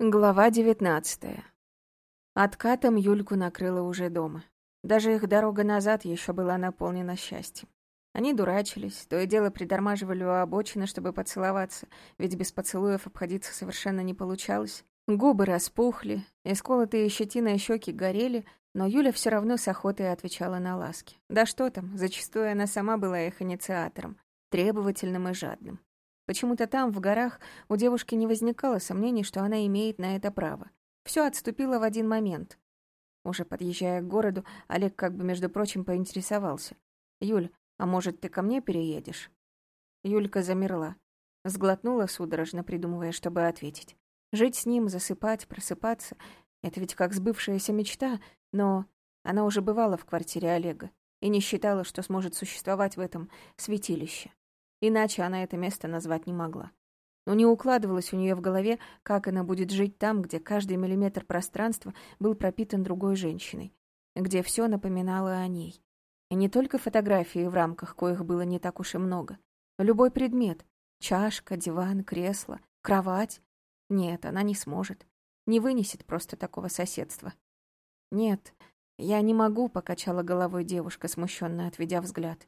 Глава девятнадцатая. Откатом Юльку накрыло уже дома. Даже их дорога назад еще была наполнена счастьем. Они дурачились, то и дело придормаживали у обочины, чтобы поцеловаться, ведь без поцелуев обходиться совершенно не получалось. Губы распухли, исколотые щетиной щеки горели, но Юля все равно с охотой отвечала на ласки. Да что там, зачастую она сама была их инициатором, требовательным и жадным. Почему-то там, в горах, у девушки не возникало сомнений, что она имеет на это право. Все отступило в один момент. Уже подъезжая к городу, Олег как бы, между прочим, поинтересовался. «Юль, а может, ты ко мне переедешь?» Юлька замерла. Сглотнула судорожно, придумывая, чтобы ответить. Жить с ним, засыпать, просыпаться — это ведь как сбывшаяся мечта, но она уже бывала в квартире Олега и не считала, что сможет существовать в этом святилище. Иначе она это место назвать не могла. Но не укладывалось у нее в голове, как она будет жить там, где каждый миллиметр пространства был пропитан другой женщиной, где все напоминало о ней. И не только фотографии в рамках, коих было не так уж и много. Любой предмет — чашка, диван, кресло, кровать. Нет, она не сможет. Не вынесет просто такого соседства. «Нет, я не могу», — покачала головой девушка, смущенно отведя взгляд.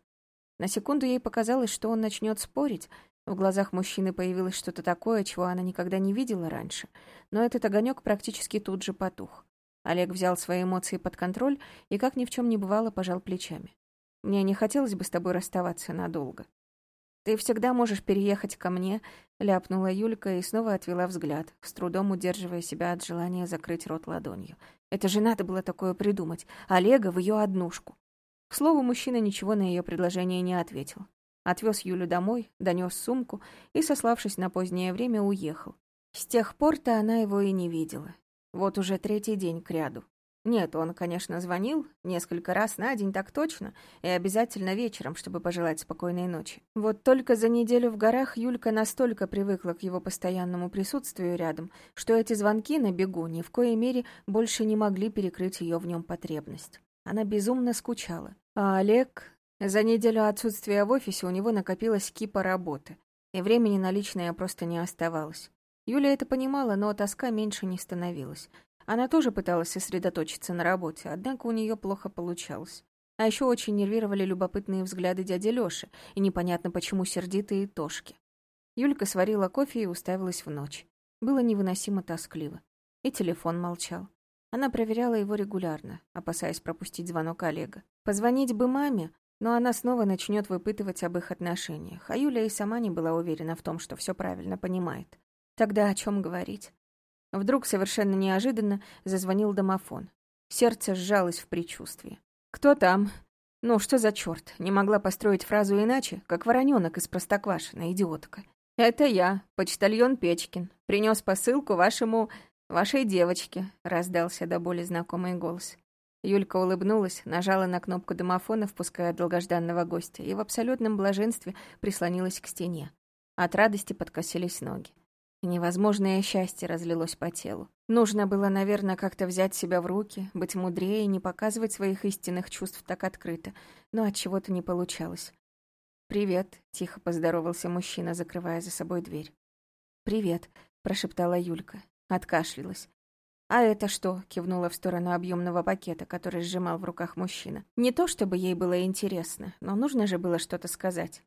На секунду ей показалось, что он начнет спорить. В глазах мужчины появилось что-то такое, чего она никогда не видела раньше. Но этот огонек практически тут же потух. Олег взял свои эмоции под контроль и, как ни в чем не бывало, пожал плечами. «Мне не хотелось бы с тобой расставаться надолго». «Ты всегда можешь переехать ко мне», — ляпнула Юлька и снова отвела взгляд, с трудом удерживая себя от желания закрыть рот ладонью. Это же надо было такое придумать. Олега в ее однушку. К слову, мужчина ничего на ее предложение не ответил. Отвез Юлю домой, донес сумку и, сославшись на позднее время, уехал. С тех пор-то она его и не видела. Вот уже третий день кряду. Нет, он, конечно, звонил несколько раз на день, так точно, и обязательно вечером, чтобы пожелать спокойной ночи. Вот только за неделю в горах Юлька настолько привыкла к его постоянному присутствию рядом, что эти звонки на бегу ни в коей мере больше не могли перекрыть ее в нем потребность. Она безумно скучала. А Олег... За неделю отсутствия в офисе у него накопилась кипа работы, и времени на личное просто не оставалось. Юля это понимала, но тоска меньше не становилась. Она тоже пыталась сосредоточиться на работе, однако у нее плохо получалось. А еще очень нервировали любопытные взгляды дяди Лёши и непонятно почему сердитые Тошки. Юлька сварила кофе и уставилась в ночь. Было невыносимо тоскливо. И телефон молчал. Она проверяла его регулярно, опасаясь пропустить звонок Олега. Позвонить бы маме, но она снова начнет выпытывать об их отношениях, а Юля и сама не была уверена в том, что все правильно понимает. Тогда о чем говорить? Вдруг совершенно неожиданно зазвонил домофон. Сердце сжалось в предчувствии. «Кто там?» «Ну, что за черт? Не могла построить фразу иначе, как вороненок из Простоквашина, идиотка». «Это я, почтальон Печкин. Принес посылку вашему «Вашей девочке», — раздался до боли знакомый голос. Юлька улыбнулась, нажала на кнопку домофона, впуская долгожданного гостя, и в абсолютном блаженстве прислонилась к стене. От радости подкосились ноги. Невозможное счастье разлилось по телу. Нужно было, наверное, как-то взять себя в руки, быть мудрее не показывать своих истинных чувств так открыто, но от чего то не получалось. «Привет», — тихо поздоровался мужчина, закрывая за собой дверь. «Привет», — прошептала Юлька. Откашлялась. «А это что?» — кивнула в сторону объемного пакета, который сжимал в руках мужчина. Не то чтобы ей было интересно, но нужно же было что-то сказать.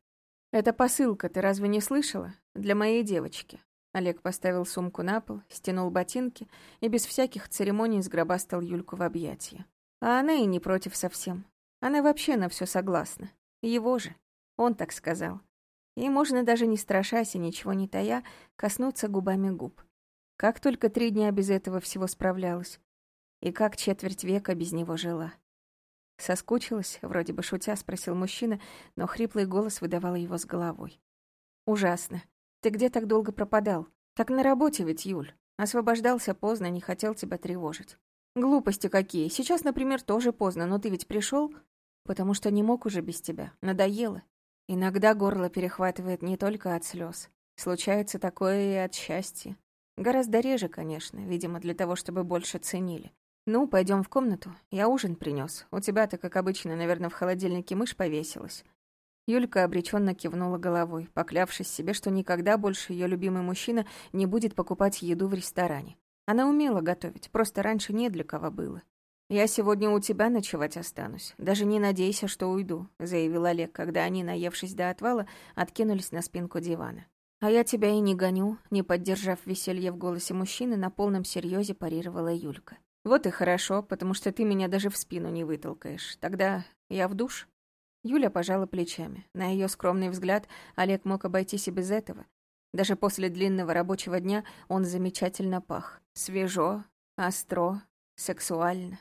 «Это посылка, ты разве не слышала? Для моей девочки». Олег поставил сумку на пол, стянул ботинки и без всяких церемоний сгробастал Юльку в объятия. А она и не против совсем. Она вообще на все согласна. Его же. Он так сказал. И можно даже не страшась и ничего не тая, коснуться губами губ. Как только три дня без этого всего справлялась. И как четверть века без него жила. Соскучилась, вроде бы шутя, спросил мужчина, но хриплый голос выдавал его с головой. «Ужасно. Ты где так долго пропадал? Так на работе ведь, Юль. Освобождался поздно, не хотел тебя тревожить. Глупости какие. Сейчас, например, тоже поздно, но ты ведь пришел, потому что не мог уже без тебя. Надоело. Иногда горло перехватывает не только от слез. Случается такое и от счастья. Гораздо реже, конечно, видимо, для того, чтобы больше ценили. Ну, пойдем в комнату. Я ужин принес. У тебя-то, как обычно, наверное, в холодильнике мышь повесилась. Юлька обреченно кивнула головой, поклявшись себе, что никогда больше ее любимый мужчина не будет покупать еду в ресторане. Она умела готовить, просто раньше не для кого было. «Я сегодня у тебя ночевать останусь. Даже не надейся, что уйду», — заявил Олег, когда они, наевшись до отвала, откинулись на спинку дивана. «А я тебя и не гоню», — не поддержав веселье в голосе мужчины, на полном серьезе парировала Юлька. «Вот и хорошо, потому что ты меня даже в спину не вытолкаешь. Тогда я в душ?» Юля пожала плечами. На ее скромный взгляд Олег мог обойтись и без этого. Даже после длинного рабочего дня он замечательно пах. Свежо, остро, сексуально.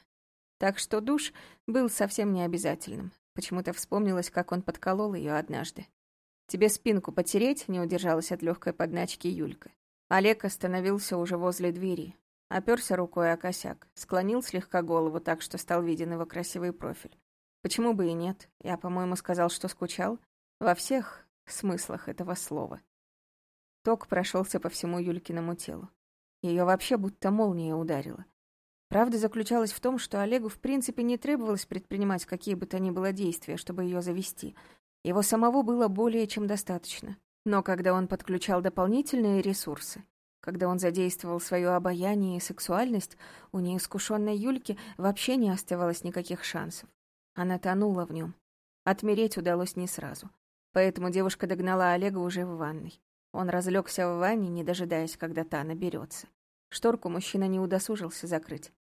Так что душ был совсем не обязательным. Почему-то вспомнилось, как он подколол ее однажды. «Тебе спинку потереть?» — не удержалась от легкой подначки Юлька. Олег остановился уже возле двери. Оперся рукой о косяк, склонил слегка голову так, что стал виден его красивый профиль. Почему бы и нет? Я, по-моему, сказал, что скучал. Во всех смыслах этого слова. Ток прошелся по всему Юлькиному телу. Ее вообще будто молния ударила. Правда заключалась в том, что Олегу в принципе не требовалось предпринимать какие бы то ни было действия, чтобы ее завести. Его самого было более чем достаточно. Но когда он подключал дополнительные ресурсы, когда он задействовал свое обаяние и сексуальность, у неискушенной Юльки вообще не оставалось никаких шансов. Она тонула в нем. Отмереть удалось не сразу. Поэтому девушка догнала Олега уже в ванной. Он разлегся в ванне, не дожидаясь, когда та наберется. Шторку мужчина не удосужился закрыть.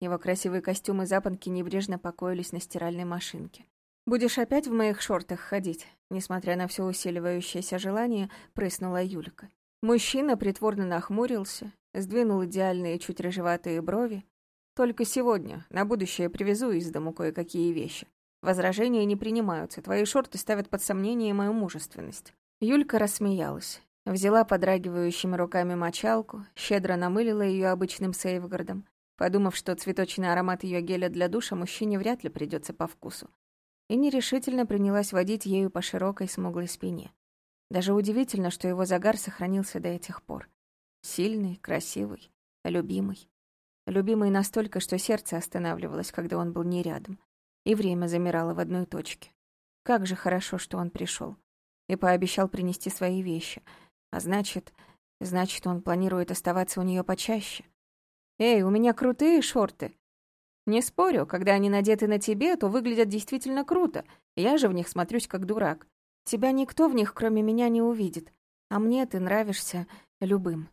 Его красивые костюмы и запонки небрежно покоились на стиральной машинке. «Будешь опять в моих шортах ходить?» Несмотря на все усиливающееся желание, прыснула Юлька. Мужчина притворно нахмурился, сдвинул идеальные чуть рыжеватые брови. «Только сегодня, на будущее привезу из дому кое-какие вещи. Возражения не принимаются, твои шорты ставят под сомнение мою мужественность». Юлька рассмеялась. Взяла подрагивающими руками мочалку, щедро намылила ее обычным сейфгардом, подумав, что цветочный аромат ее геля для душа мужчине вряд ли придется по вкусу. И нерешительно принялась водить ею по широкой смуглой спине. Даже удивительно, что его загар сохранился до этих пор. Сильный, красивый, любимый. Любимый настолько, что сердце останавливалось, когда он был не рядом. И время замирало в одной точке. Как же хорошо, что он пришел. И пообещал принести свои вещи. А значит, значит, он планирует оставаться у нее почаще. «Эй, у меня крутые шорты!» «Не спорю, когда они надеты на тебе, то выглядят действительно круто. Я же в них смотрюсь как дурак. Тебя никто в них, кроме меня, не увидит. А мне ты нравишься любым».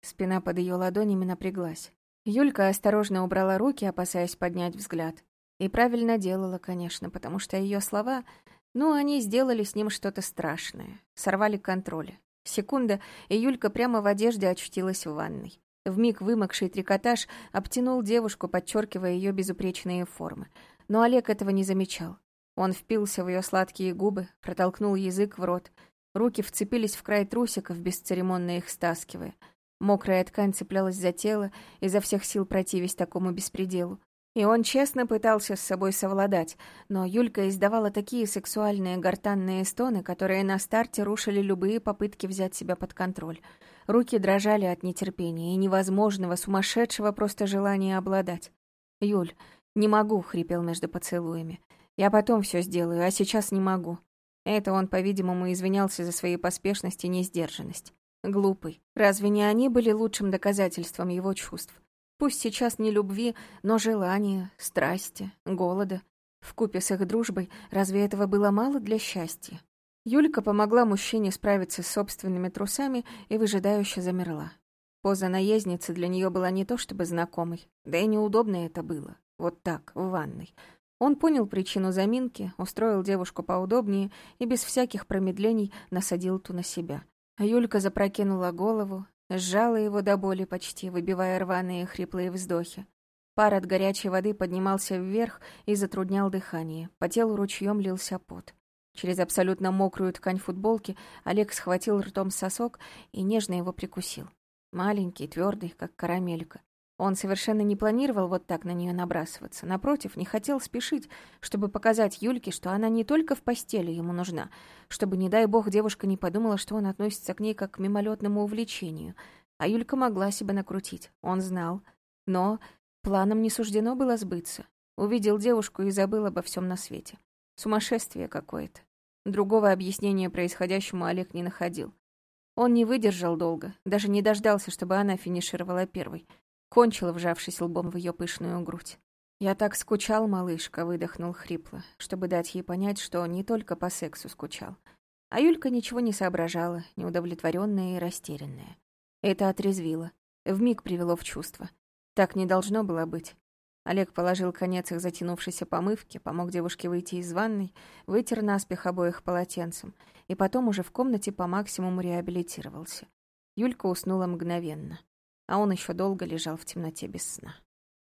Спина под ее ладонями напряглась. Юлька осторожно убрала руки, опасаясь поднять взгляд. И правильно делала, конечно, потому что ее слова, ну, они сделали с ним что-то страшное, сорвали контроль. Секунда, и Юлька прямо в одежде очутилась в ванной. Вмиг вымокший трикотаж обтянул девушку, подчеркивая ее безупречные формы. Но Олег этого не замечал. Он впился в ее сладкие губы, протолкнул язык в рот. Руки вцепились в край трусиков, бесцеремонно их стаскивая. Мокрая ткань цеплялась за тело, изо всех сил противясь такому беспределу. И он честно пытался с собой совладать, но Юлька издавала такие сексуальные гортанные стоны, которые на старте рушили любые попытки взять себя под контроль. Руки дрожали от нетерпения и невозможного, сумасшедшего просто желания обладать. «Юль, не могу», — хрипел между поцелуями. «Я потом все сделаю, а сейчас не могу». Это он, по-видимому, извинялся за свои поспешность и несдержанность. Глупый. Разве не они были лучшим доказательством его чувств? Пусть сейчас не любви, но желания, страсти, голода. Вкупе с их дружбой, разве этого было мало для счастья? Юлька помогла мужчине справиться с собственными трусами и выжидающе замерла. Поза наездницы для нее была не то чтобы знакомой, да и неудобно это было. Вот так, в ванной. Он понял причину заминки, устроил девушку поудобнее и без всяких промедлений насадил ту на себя. А Юлька запрокинула голову, сжала его до боли почти, выбивая рваные хриплые вздохи. Пар от горячей воды поднимался вверх и затруднял дыхание. По телу ручьем лился пот. Через абсолютно мокрую ткань футболки Олег схватил ртом сосок и нежно его прикусил. Маленький, твердый, как карамелька. Он совершенно не планировал вот так на нее набрасываться. Напротив, не хотел спешить, чтобы показать Юльке, что она не только в постели ему нужна, чтобы, не дай бог, девушка не подумала, что он относится к ней как к мимолетному увлечению. А Юлька могла себя накрутить, он знал. Но планам не суждено было сбыться. Увидел девушку и забыл обо всем на свете. Сумасшествие какое-то. Другого объяснения происходящему Олег не находил. Он не выдержал долго, даже не дождался, чтобы она финишировала первой. Кончил, вжавшись лбом в ее пышную грудь. «Я так скучал, малышка», — выдохнул хрипло, чтобы дать ей понять, что не только по сексу скучал. А Юлька ничего не соображала, неудовлетворенная и растерянная. Это отрезвило, вмиг привело в чувство. Так не должно было быть. Олег положил конец их затянувшейся помывке, помог девушке выйти из ванной, вытер наспех обоих полотенцем и потом уже в комнате по максимуму реабилитировался. Юлька уснула мгновенно, а он еще долго лежал в темноте без сна.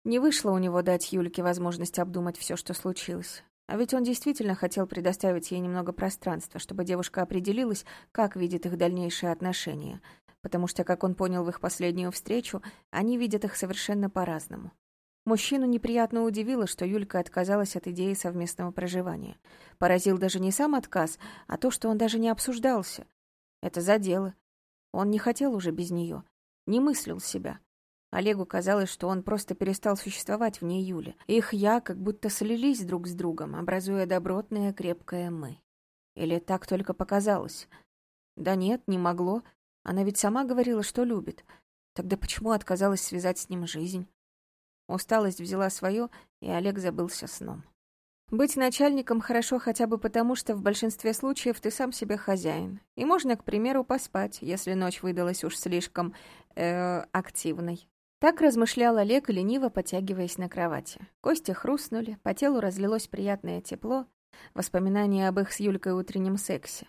Не вышло у него дать Юльке возможность обдумать все, что случилось. А ведь он действительно хотел предоставить ей немного пространства, чтобы девушка определилась, как видит их дальнейшие отношения, потому что, как он понял в их последнюю встречу, они видят их совершенно по-разному. Мужчину неприятно удивило, что Юлька отказалась от идеи совместного проживания. Поразил даже не сам отказ, а то, что он даже не обсуждался. Это задело. Он не хотел уже без нее, не мыслил себя. Олегу казалось, что он просто перестал существовать вне Юли. Их «я» как будто слились друг с другом, образуя добротное крепкое «мы». Или так только показалось? Да нет, не могло. Она ведь сама говорила, что любит. Тогда почему отказалась связать с ним жизнь? Усталость взяла свое, и Олег забылся сном. Быть начальником хорошо хотя бы потому, что в большинстве случаев ты сам себе хозяин. И можно, к примеру, поспать, если ночь выдалась уж слишком э, активной. Так размышлял Олег, лениво потягиваясь на кровати. Кости хрустнули, по телу разлилось приятное тепло, воспоминания об их с Юлькой утреннем сексе.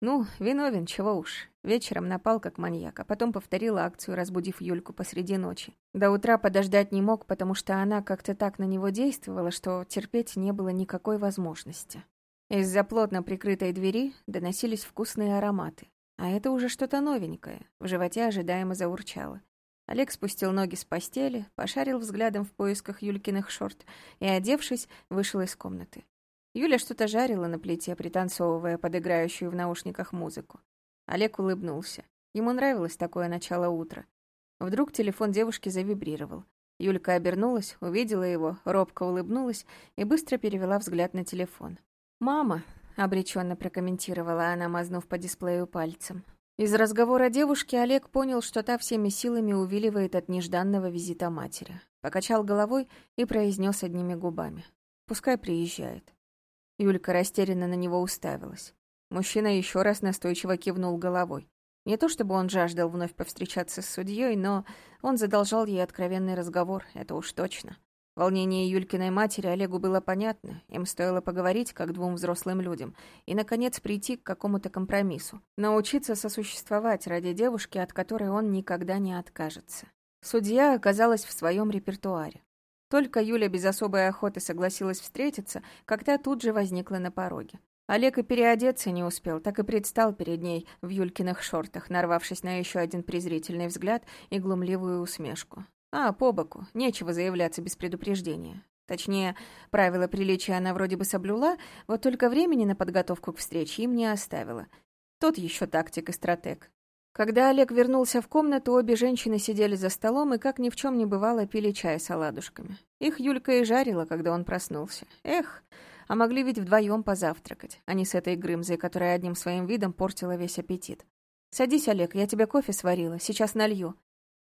Ну, виновен, чего уж. Вечером напал как маньяк, а потом повторил акцию, разбудив Юльку посреди ночи. До утра подождать не мог, потому что она как-то так на него действовала, что терпеть не было никакой возможности. Из-за плотно прикрытой двери доносились вкусные ароматы. А это уже что-то новенькое. В животе ожидаемо заурчало. Олег спустил ноги с постели, пошарил взглядом в поисках Юлькиных шорт и, одевшись, вышел из комнаты. Юля что-то жарила на плите, пританцовывая под играющую в наушниках музыку. Олег улыбнулся. Ему нравилось такое начало утра. Вдруг телефон девушки завибрировал. Юлька обернулась, увидела его, робко улыбнулась и быстро перевела взгляд на телефон. «Мама», — обреченно прокомментировала она, мазнув по дисплею пальцем. Из разговора девушки Олег понял, что та всеми силами увиливает от нежданного визита матери. Покачал головой и произнес одними губами. «Пускай приезжает». Юлька растерянно на него уставилась. Мужчина еще раз настойчиво кивнул головой. Не то чтобы он жаждал вновь повстречаться с судьей, но он задолжал ей откровенный разговор, это уж точно. Волнение Юлькиной матери Олегу было понятно, им стоило поговорить, как двум взрослым людям, и, наконец, прийти к какому-то компромиссу, научиться сосуществовать ради девушки, от которой он никогда не откажется. Судья оказалась в своем репертуаре. Только Юля без особой охоты согласилась встретиться, та тут же возникла на пороге. Олег и переодеться не успел, так и предстал перед ней в Юлькиных шортах, нарвавшись на еще один презрительный взгляд и глумливую усмешку. А, по боку, нечего заявляться без предупреждения. Точнее, правила приличия она вроде бы соблюла, вот только времени на подготовку к встрече им не оставила. Тот еще тактик и стратег. Когда Олег вернулся в комнату, обе женщины сидели за столом и, как ни в чем не бывало, пили чай с оладушками. Их Юлька и жарила, когда он проснулся. Эх, а могли ведь вдвоем позавтракать, а не с этой Грымзой, которая одним своим видом портила весь аппетит. «Садись, Олег, я тебе кофе сварила, сейчас налью».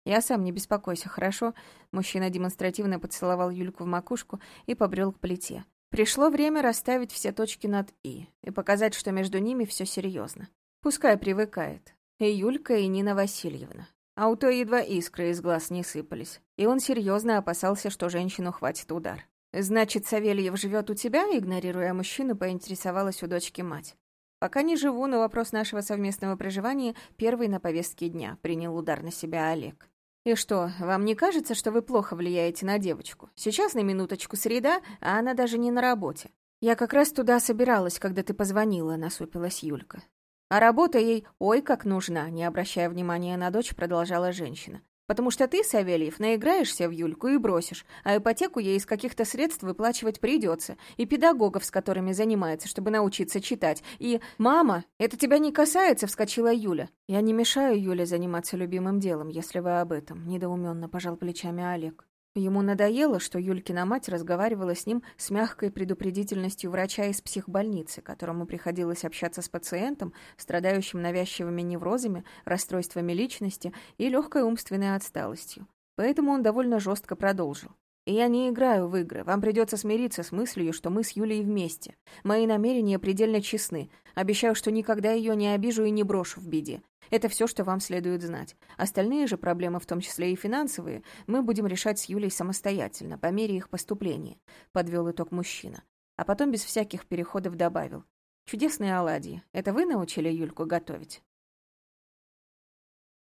«Я сам, не беспокойся, хорошо?» Мужчина демонстративно поцеловал Юльку в макушку и побрел к плите. Пришло время расставить все точки над «и» и показать, что между ними все серьезно. Пускай привыкает. И Юлька, и Нина Васильевна. А у той едва искры из глаз не сыпались. И он серьезно опасался, что женщину хватит удар. «Значит, Савельев живет у тебя?» Игнорируя мужчину, поинтересовалась у дочки мать. «Пока не живу, но вопрос нашего совместного проживания первый на повестке дня», — принял удар на себя Олег. «И что, вам не кажется, что вы плохо влияете на девочку? Сейчас на минуточку среда, а она даже не на работе. Я как раз туда собиралась, когда ты позвонила», — насупилась Юлька. «А работа ей ой как нужна», — не обращая внимания на дочь, продолжала женщина. Потому что ты, Савельев, наиграешься в Юльку и бросишь, а ипотеку ей из каких-то средств выплачивать придется, и педагогов, с которыми занимается, чтобы научиться читать, и... «Мама, это тебя не касается», — вскочила Юля. «Я не мешаю Юле заниматься любимым делом, если вы об этом», — недоуменно пожал плечами Олег. Ему надоело, что Юлькина мать разговаривала с ним с мягкой предупредительностью врача из психбольницы, которому приходилось общаться с пациентом, страдающим навязчивыми неврозами, расстройствами личности и легкой умственной отсталостью. Поэтому он довольно жестко продолжил. И я не играю в игры. Вам придется смириться с мыслью, что мы с Юлей вместе. Мои намерения предельно честны. Обещаю, что никогда ее не обижу и не брошу в беде. Это все, что вам следует знать. Остальные же проблемы, в том числе и финансовые, мы будем решать с Юлей самостоятельно, по мере их поступления», — подвел итог мужчина. А потом без всяких переходов добавил. «Чудесные оладьи. Это вы научили Юльку готовить?»